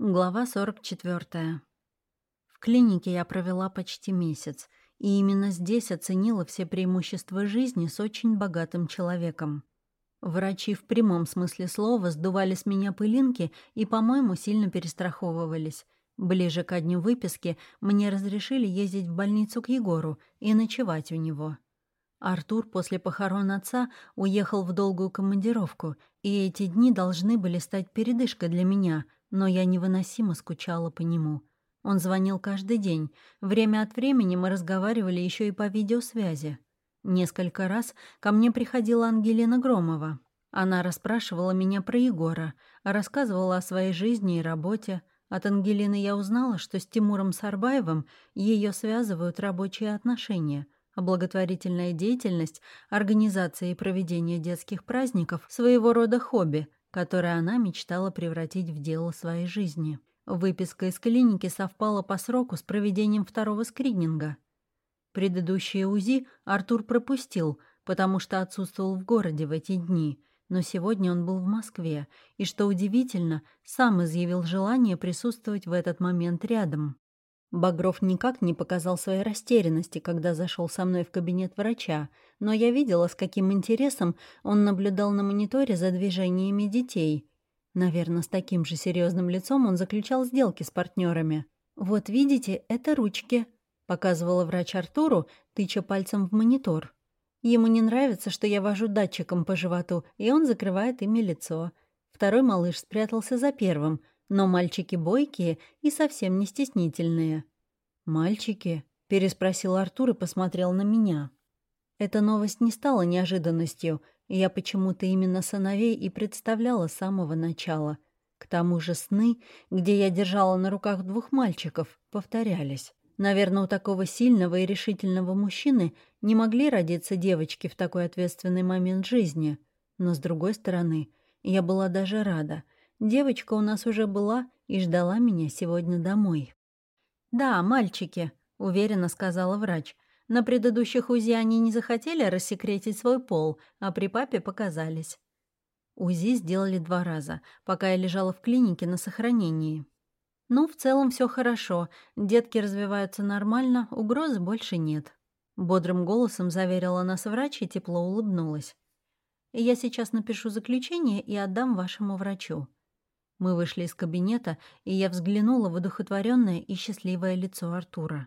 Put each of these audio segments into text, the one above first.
Глава 44. В клинике я провела почти месяц, и именно здесь оценила все преимущества жизни с очень богатым человеком. Врачи в прямом смысле слова сдували с меня пылинки и, по-моему, сильно перестраховывались. Ближе ко дню выписки мне разрешили ездить в больницу к Егору и ночевать у него. Артур после похорон отца уехал в долгую командировку, и эти дни должны были стать передышкой для меня — но я невыносимо скучала по нему. Он звонил каждый день. Время от времени мы разговаривали еще и по видеосвязи. Несколько раз ко мне приходила Ангелина Громова. Она расспрашивала меня про Егора, рассказывала о своей жизни и работе. От Ангелины я узнала, что с Тимуром Сарбаевым ее связывают рабочие отношения, а благотворительная деятельность, организация и проведение детских праздников – своего рода хобби – которое она мечтала превратить в дело своей жизни. Выписка из клиники совпала по сроку с проведением второго скрининга. Предыдущее УЗИ Артур пропустил, потому что отсутствовал в городе в эти дни, но сегодня он был в Москве, и, что удивительно, сам изъявил желание присутствовать в этот момент рядом. Багров никак не показал своей растерянности, когда зашел со мной в кабинет врача, но я видела, с каким интересом он наблюдал на мониторе за движениями детей. Наверное, с таким же серьезным лицом он заключал сделки с партнерами. «Вот видите, это ручки», — показывала врач Артуру, тыча пальцем в монитор. Ему не нравится, что я вожу датчиком по животу, и он закрывает ими лицо. Второй малыш спрятался за первым — но мальчики бойкие и совсем не стеснительные. «Мальчики?» — переспросил Артур и посмотрел на меня. Эта новость не стала неожиданностью, и я почему-то именно сыновей и представляла с самого начала. К тому же сны, где я держала на руках двух мальчиков, повторялись. Наверное, у такого сильного и решительного мужчины не могли родиться девочки в такой ответственный момент жизни. Но, с другой стороны, я была даже рада — Девочка у нас уже была и ждала меня сегодня домой. «Да, мальчики», — уверенно сказала врач. «На предыдущих УЗИ они не захотели рассекретить свой пол, а при папе показались». УЗИ сделали два раза, пока я лежала в клинике на сохранении. «Ну, в целом все хорошо. Детки развиваются нормально, угрозы больше нет». Бодрым голосом заверила нас врач и тепло улыбнулась. «Я сейчас напишу заключение и отдам вашему врачу». Мы вышли из кабинета, и я взглянула в одухотворенное и счастливое лицо Артура.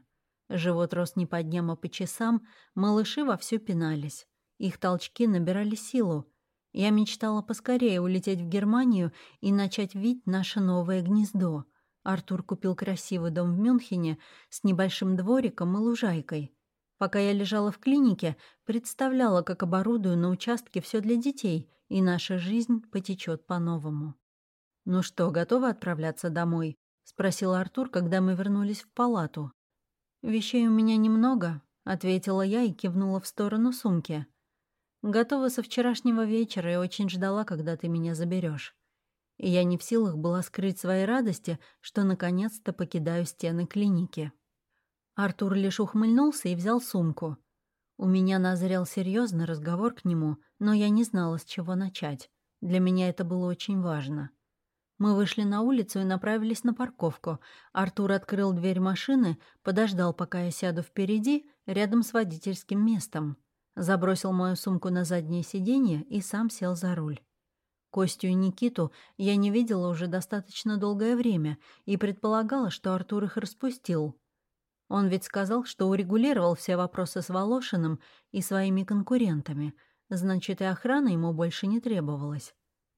Живот рос не по дням, а по часам, малыши вовсю пинались. Их толчки набирали силу. Я мечтала поскорее улететь в Германию и начать видеть наше новое гнездо. Артур купил красивый дом в Мюнхене с небольшим двориком и лужайкой. Пока я лежала в клинике, представляла, как оборудую на участке все для детей, и наша жизнь потечет по-новому. «Ну что, готова отправляться домой?» — спросил Артур, когда мы вернулись в палату. «Вещей у меня немного», — ответила я и кивнула в сторону сумки. «Готова со вчерашнего вечера и очень ждала, когда ты меня заберешь. И я не в силах была скрыть своей радости, что наконец-то покидаю стены клиники. Артур лишь ухмыльнулся и взял сумку. У меня назрел серьезный разговор к нему, но я не знала, с чего начать. Для меня это было очень важно. Мы вышли на улицу и направились на парковку. Артур открыл дверь машины, подождал, пока я сяду впереди, рядом с водительским местом. Забросил мою сумку на заднее сиденье и сам сел за руль. Костю и Никиту я не видела уже достаточно долгое время и предполагала, что Артур их распустил. Он ведь сказал, что урегулировал все вопросы с Волошиным и своими конкурентами, значит, и охрана ему больше не требовалась.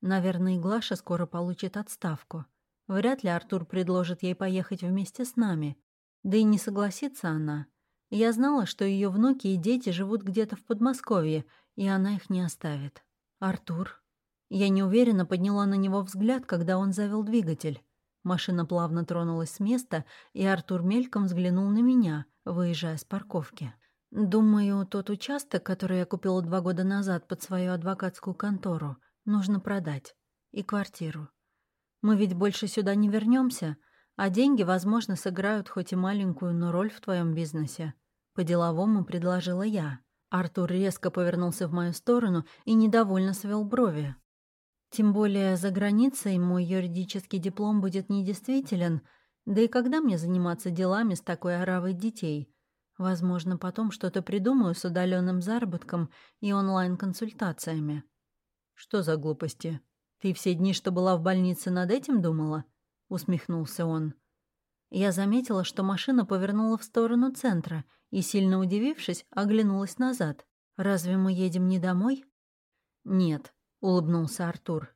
Наверное, Глаша скоро получит отставку. Вряд ли Артур предложит ей поехать вместе с нами. Да и не согласится она. Я знала, что ее внуки и дети живут где-то в Подмосковье, и она их не оставит. Артур. Я неуверенно подняла на него взгляд, когда он завел двигатель. Машина плавно тронулась с места, и Артур мельком взглянул на меня, выезжая с парковки. «Думаю, тот участок, который я купила два года назад под свою адвокатскую контору, Нужно продать. И квартиру. Мы ведь больше сюда не вернемся, а деньги, возможно, сыграют хоть и маленькую, но роль в твоем бизнесе. По-деловому предложила я. Артур резко повернулся в мою сторону и недовольно свел брови. Тем более за границей мой юридический диплом будет недействителен, да и когда мне заниматься делами с такой оравой детей? Возможно, потом что-то придумаю с удаленным заработком и онлайн-консультациями. Что за глупости? Ты все дни, что была в больнице, над этим думала? Усмехнулся он. Я заметила, что машина повернула в сторону центра и, сильно удивившись, оглянулась назад. «Разве мы едем не домой?» «Нет», — улыбнулся Артур.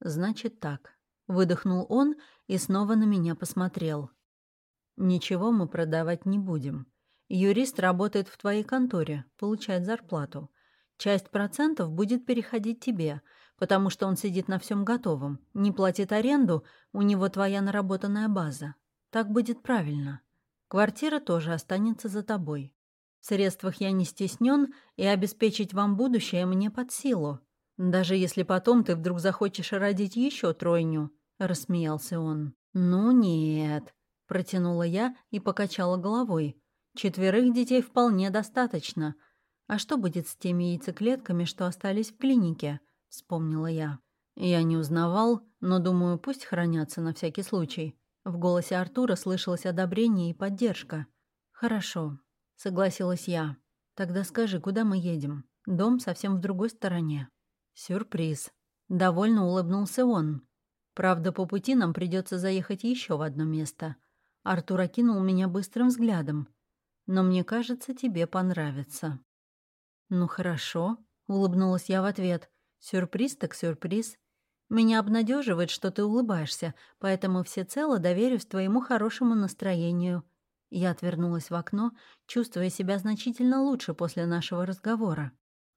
«Значит так». Выдохнул он и снова на меня посмотрел. «Ничего мы продавать не будем. Юрист работает в твоей конторе, получает зарплату. Часть процентов будет переходить тебе, потому что он сидит на всем готовом, не платит аренду, у него твоя наработанная база. Так будет правильно. Квартира тоже останется за тобой. В средствах я не стеснен, и обеспечить вам будущее мне под силу. Даже если потом ты вдруг захочешь родить еще тройню, рассмеялся он. Ну нет, протянула я и покачала головой. Четверых детей вполне достаточно. А что будет с теми яйцеклетками, что остались в клинике? Вспомнила я. Я не узнавал, но думаю, пусть хранятся на всякий случай. В голосе Артура слышалось одобрение и поддержка. Хорошо, согласилась я. Тогда скажи, куда мы едем? Дом совсем в другой стороне. Сюрприз. Довольно улыбнулся он. Правда, по пути нам придется заехать еще в одно место. Артур окинул меня быстрым взглядом но мне кажется, тебе понравится». «Ну хорошо», — улыбнулась я в ответ. «Сюрприз так сюрприз. Меня обнадеживает, что ты улыбаешься, поэтому всецело доверюсь твоему хорошему настроению». Я отвернулась в окно, чувствуя себя значительно лучше после нашего разговора.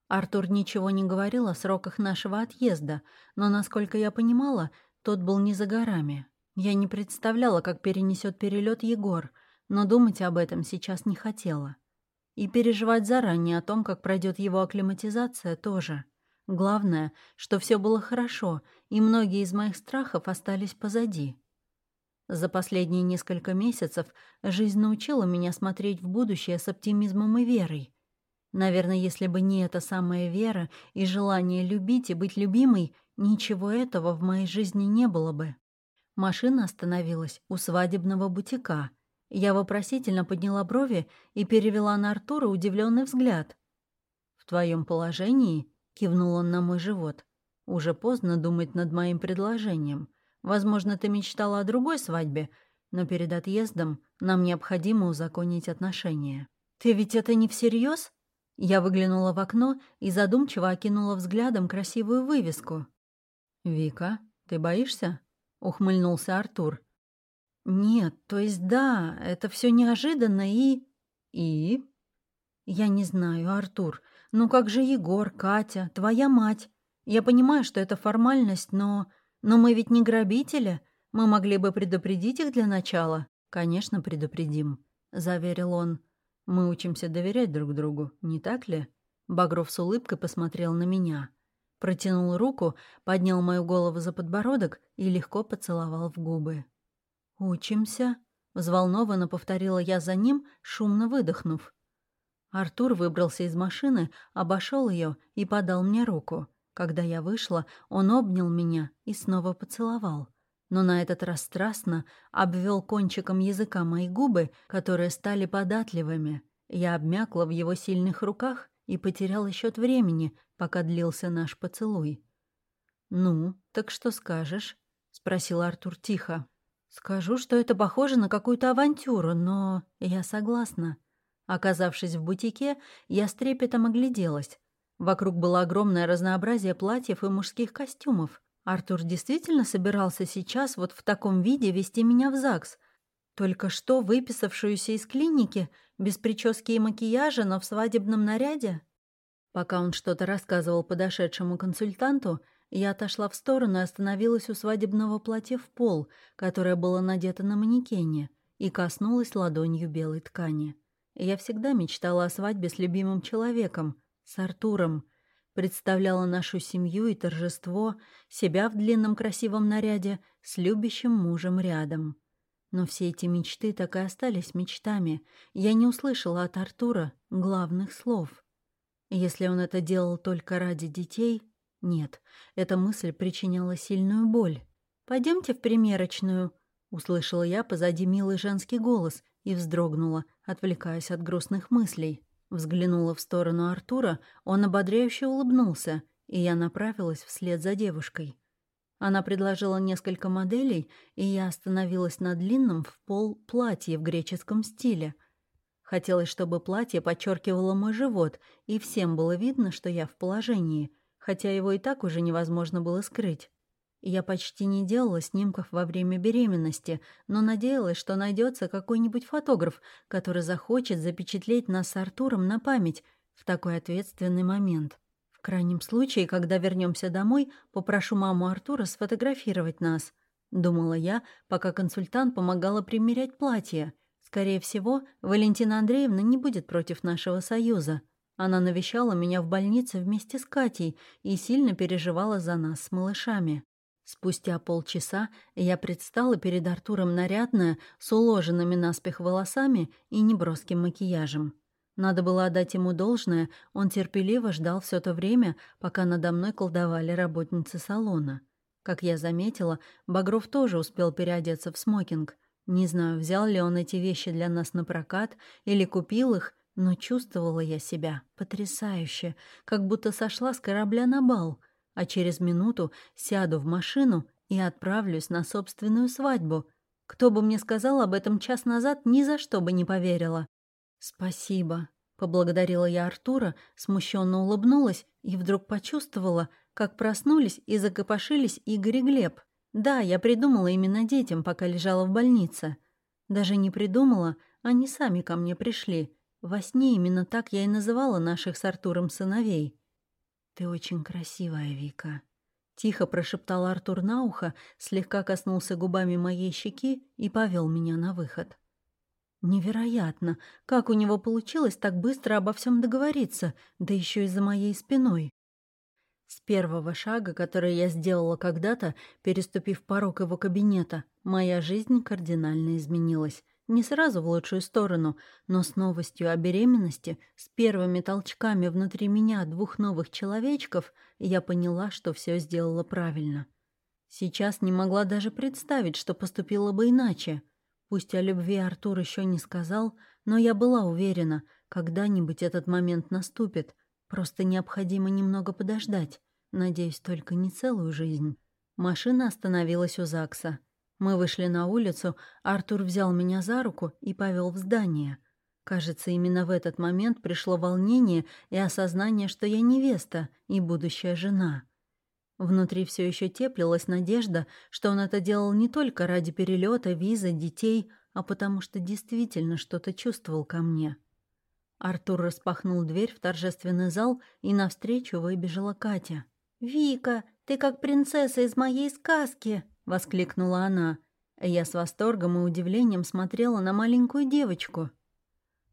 Артур ничего не говорил о сроках нашего отъезда, но, насколько я понимала, тот был не за горами. Я не представляла, как перенесет перелет Егор — но думать об этом сейчас не хотела. И переживать заранее о том, как пройдет его акклиматизация, тоже. Главное, что все было хорошо, и многие из моих страхов остались позади. За последние несколько месяцев жизнь научила меня смотреть в будущее с оптимизмом и верой. Наверное, если бы не эта самая вера и желание любить и быть любимой, ничего этого в моей жизни не было бы. Машина остановилась у свадебного бутика — я вопросительно подняла брови и перевела на Артура удивленный взгляд. «В твоем положении?» — кивнул он на мой живот. «Уже поздно думать над моим предложением. Возможно, ты мечтала о другой свадьбе, но перед отъездом нам необходимо узаконить отношения». «Ты ведь это не всерьез? Я выглянула в окно и задумчиво окинула взглядом красивую вывеску. «Вика, ты боишься?» — ухмыльнулся Артур. «Нет, то есть да, это все неожиданно и...» «И?» «Я не знаю, Артур. Ну как же Егор, Катя, твоя мать? Я понимаю, что это формальность, но... Но мы ведь не грабители. Мы могли бы предупредить их для начала». «Конечно, предупредим», — заверил он. «Мы учимся доверять друг другу, не так ли?» Багров с улыбкой посмотрел на меня. Протянул руку, поднял мою голову за подбородок и легко поцеловал в губы. «Учимся?» — взволнованно повторила я за ним, шумно выдохнув. Артур выбрался из машины, обошел ее и подал мне руку. Когда я вышла, он обнял меня и снова поцеловал. Но на этот раз страстно обвел кончиком языка мои губы, которые стали податливыми. Я обмякла в его сильных руках и потеряла счет времени, пока длился наш поцелуй. «Ну, так что скажешь?» — спросил Артур тихо. Скажу, что это похоже на какую-то авантюру, но я согласна. Оказавшись в бутике, я с трепетом огляделась. Вокруг было огромное разнообразие платьев и мужских костюмов. Артур действительно собирался сейчас вот в таком виде вести меня в ЗАГС. Только что выписавшуюся из клиники, без прически и макияжа, но в свадебном наряде? Пока он что-то рассказывал подошедшему консультанту, я отошла в сторону и остановилась у свадебного платья в пол, которое было надето на манекене, и коснулась ладонью белой ткани. Я всегда мечтала о свадьбе с любимым человеком, с Артуром. Представляла нашу семью и торжество, себя в длинном красивом наряде, с любящим мужем рядом. Но все эти мечты так и остались мечтами. Я не услышала от Артура главных слов. Если он это делал только ради детей, Нет, эта мысль причиняла сильную боль. Пойдемте в примерочную», — услышала я позади милый женский голос и вздрогнула, отвлекаясь от грустных мыслей. Взглянула в сторону Артура, он ободряюще улыбнулся, и я направилась вслед за девушкой. Она предложила несколько моделей, и я остановилась на длинном в пол платье в греческом стиле. Хотелось, чтобы платье подчеркивало мой живот, и всем было видно, что я в положении, хотя его и так уже невозможно было скрыть. Я почти не делала снимков во время беременности, но надеялась, что найдется какой-нибудь фотограф, который захочет запечатлеть нас с Артуром на память в такой ответственный момент. В крайнем случае, когда вернемся домой, попрошу маму Артура сфотографировать нас. Думала я, пока консультант помогала примерять платье. Скорее всего, Валентина Андреевна не будет против нашего союза. Она навещала меня в больнице вместе с Катей и сильно переживала за нас с малышами. Спустя полчаса я предстала перед Артуром нарядная, с уложенными наспех волосами и неброским макияжем. Надо было отдать ему должное, он терпеливо ждал все то время, пока надо мной колдовали работницы салона. Как я заметила, Багров тоже успел переодеться в смокинг. Не знаю, взял ли он эти вещи для нас на прокат или купил их, но чувствовала я себя потрясающе, как будто сошла с корабля на бал — а через минуту сяду в машину и отправлюсь на собственную свадьбу. Кто бы мне сказал об этом час назад, ни за что бы не поверила. «Спасибо», — поблагодарила я Артура, смущенно улыбнулась и вдруг почувствовала, как проснулись и закопошились Игорь и Глеб. Да, я придумала именно детям, пока лежала в больнице. Даже не придумала, они сами ко мне пришли. Во сне именно так я и называла наших с Артуром сыновей. «Ты очень красивая, Вика», — тихо прошептал Артур на ухо, слегка коснулся губами моей щеки и повел меня на выход. Невероятно, как у него получилось так быстро обо всем договориться, да еще и за моей спиной. С первого шага, который я сделала когда-то, переступив порог его кабинета, моя жизнь кардинально изменилась. Не сразу в лучшую сторону, но с новостью о беременности, с первыми толчками внутри меня двух новых человечков, я поняла, что все сделала правильно. Сейчас не могла даже представить, что поступила бы иначе. Пусть о любви Артур еще не сказал, но я была уверена, когда-нибудь этот момент наступит. Просто необходимо немного подождать. Надеюсь, только не целую жизнь. Машина остановилась у ЗАГСа. Мы вышли на улицу, Артур взял меня за руку и повел в здание. Кажется, именно в этот момент пришло волнение и осознание, что я невеста и будущая жена. Внутри все еще теплилась надежда, что он это делал не только ради перелета, визы, детей, а потому что действительно что-то чувствовал ко мне. Артур распахнул дверь в торжественный зал, и навстречу выбежала Катя. «Вика, ты как принцесса из моей сказки!» Воскликнула она. Я с восторгом и удивлением смотрела на маленькую девочку.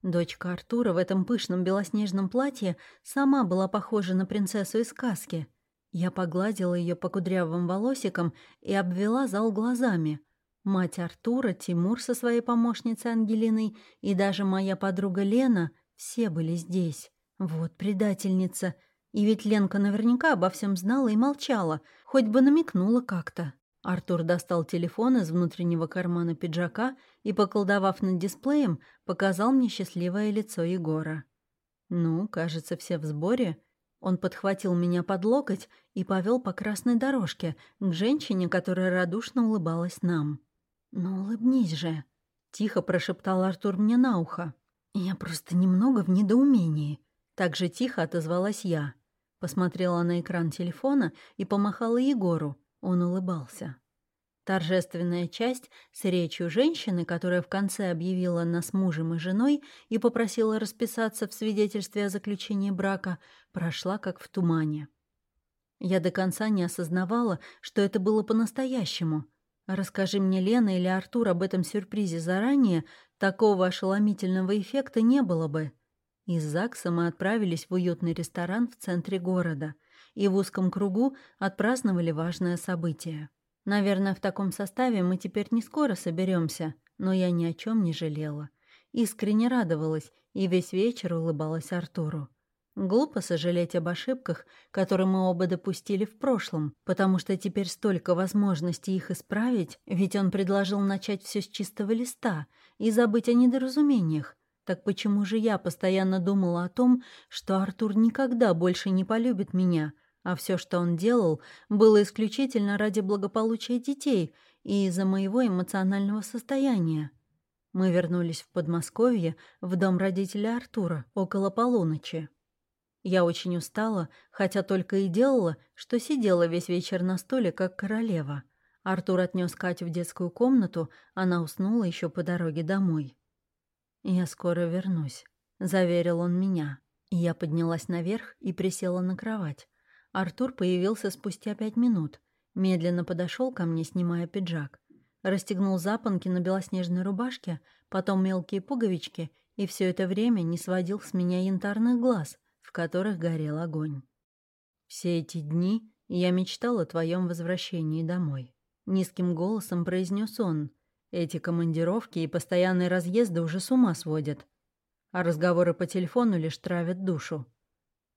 Дочка Артура в этом пышном белоснежном платье сама была похожа на принцессу из сказки. Я погладила ее по кудрявым волосикам и обвела зал глазами. Мать Артура, Тимур со своей помощницей Ангелиной и даже моя подруга Лена все были здесь. Вот предательница. И ведь Ленка наверняка обо всем знала и молчала, хоть бы намекнула как-то. Артур достал телефон из внутреннего кармана пиджака и, поколдовав над дисплеем, показал мне счастливое лицо Егора. «Ну, кажется, все в сборе». Он подхватил меня под локоть и повел по красной дорожке к женщине, которая радушно улыбалась нам. «Ну, улыбнись же», — тихо прошептал Артур мне на ухо. «Я просто немного в недоумении». Так же тихо отозвалась я. Посмотрела на экран телефона и помахала Егору. Он улыбался. Торжественная часть с речью женщины, которая в конце объявила нас мужем и женой и попросила расписаться в свидетельстве о заключении брака, прошла как в тумане. Я до конца не осознавала, что это было по-настоящему. Расскажи мне Лена или Артур об этом сюрпризе заранее, такого ошеломительного эффекта не было бы. Из ЗАГСа мы отправились в уютный ресторан в центре города и в узком кругу отпраздновали важное событие. Наверное, в таком составе мы теперь не скоро соберемся, но я ни о чем не жалела. Искренне радовалась и весь вечер улыбалась Артуру. Глупо сожалеть об ошибках, которые мы оба допустили в прошлом, потому что теперь столько возможностей их исправить, ведь он предложил начать все с чистого листа и забыть о недоразумениях. Так почему же я постоянно думала о том, что Артур никогда больше не полюбит меня, а все, что он делал, было исключительно ради благополучия детей и из-за моего эмоционального состояния? Мы вернулись в Подмосковье, в дом родителей Артура, около полуночи. Я очень устала, хотя только и делала, что сидела весь вечер на стуле, как королева. Артур отнес Катю в детскую комнату, она уснула еще по дороге домой. «Я скоро вернусь», — заверил он меня. Я поднялась наверх и присела на кровать. Артур появился спустя пять минут. Медленно подошел ко мне, снимая пиджак. Расстегнул запонки на белоснежной рубашке, потом мелкие пуговички, и все это время не сводил с меня янтарных глаз — в которых горел огонь. «Все эти дни я мечтал о твоем возвращении домой», — низким голосом произнес он. «Эти командировки и постоянные разъезды уже с ума сводят, а разговоры по телефону лишь травят душу».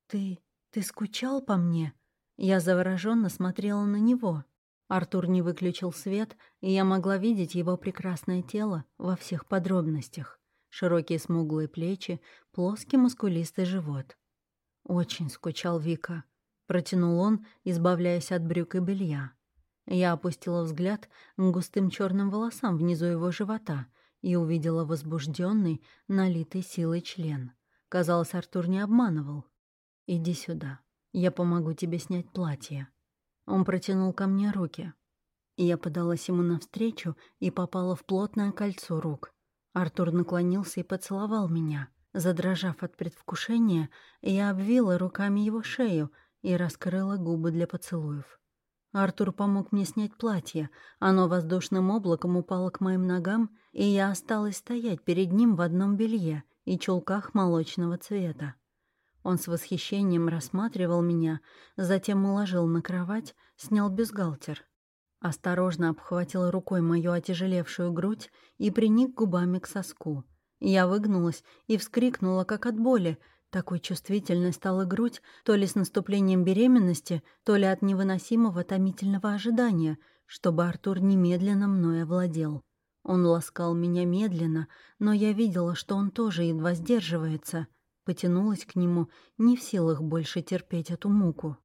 «Ты... ты скучал по мне?» Я завороженно смотрела на него. Артур не выключил свет, и я могла видеть его прекрасное тело во всех подробностях. Широкие смуглые плечи, плоский мускулистый живот. «Очень скучал Вика», — протянул он, избавляясь от брюк и белья. Я опустила взгляд к густым черным волосам внизу его живота и увидела возбужденный, налитый силой член. Казалось, Артур не обманывал. «Иди сюда, я помогу тебе снять платье». Он протянул ко мне руки. Я подалась ему навстречу и попала в плотное кольцо рук. Артур наклонился и поцеловал меня — Задрожав от предвкушения, я обвила руками его шею и раскрыла губы для поцелуев. Артур помог мне снять платье, оно воздушным облаком упало к моим ногам, и я осталась стоять перед ним в одном белье и чулках молочного цвета. Он с восхищением рассматривал меня, затем уложил на кровать, снял бюстгальтер. Осторожно обхватил рукой мою отяжелевшую грудь и приник губами к соску — я выгнулась и вскрикнула, как от боли. Такой чувствительной стала грудь то ли с наступлением беременности, то ли от невыносимого томительного ожидания, чтобы Артур немедленно мной овладел. Он ласкал меня медленно, но я видела, что он тоже едва сдерживается. Потянулась к нему, не в силах больше терпеть эту муку.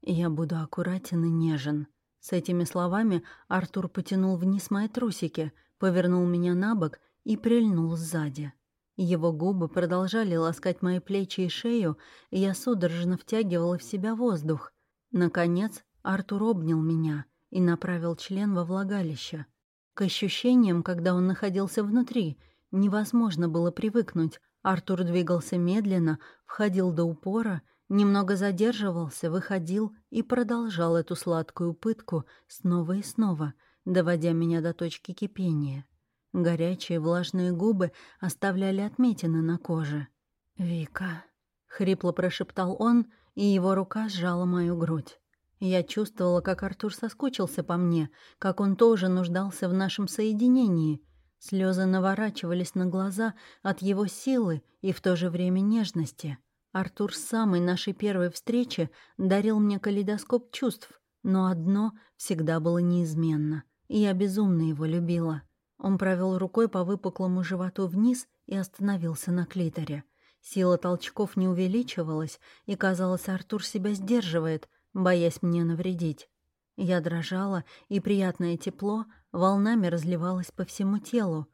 «Я буду аккуратен и нежен». С этими словами Артур потянул вниз мои трусики, повернул меня на бок — и прильнул сзади. Его губы продолжали ласкать мои плечи и шею, и я судорожно втягивала в себя воздух. Наконец Артур обнял меня и направил член во влагалище. К ощущениям, когда он находился внутри, невозможно было привыкнуть. Артур двигался медленно, входил до упора, немного задерживался, выходил и продолжал эту сладкую пытку снова и снова, доводя меня до точки кипения. Горячие влажные губы оставляли отметины на коже. «Вика», — хрипло прошептал он, и его рука сжала мою грудь. Я чувствовала, как Артур соскучился по мне, как он тоже нуждался в нашем соединении. Слезы наворачивались на глаза от его силы и в то же время нежности. Артур с самой нашей первой встречи дарил мне калейдоскоп чувств, но одно всегда было неизменно, и я безумно его любила. Он провел рукой по выпуклому животу вниз и остановился на клиторе. Сила толчков не увеличивалась, и, казалось, Артур себя сдерживает, боясь мне навредить. Я дрожала, и приятное тепло волнами разливалось по всему телу.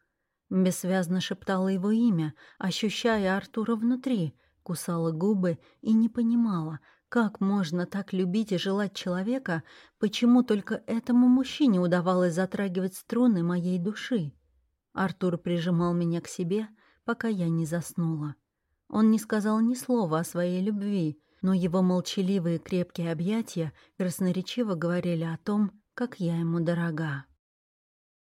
Бессвязно шептала его имя, ощущая Артура внутри, кусала губы и не понимала, как можно так любить и желать человека, почему только этому мужчине удавалось затрагивать струны моей души? Артур прижимал меня к себе, пока я не заснула. Он не сказал ни слова о своей любви, но его молчаливые крепкие объятия красноречиво говорили о том, как я ему дорога.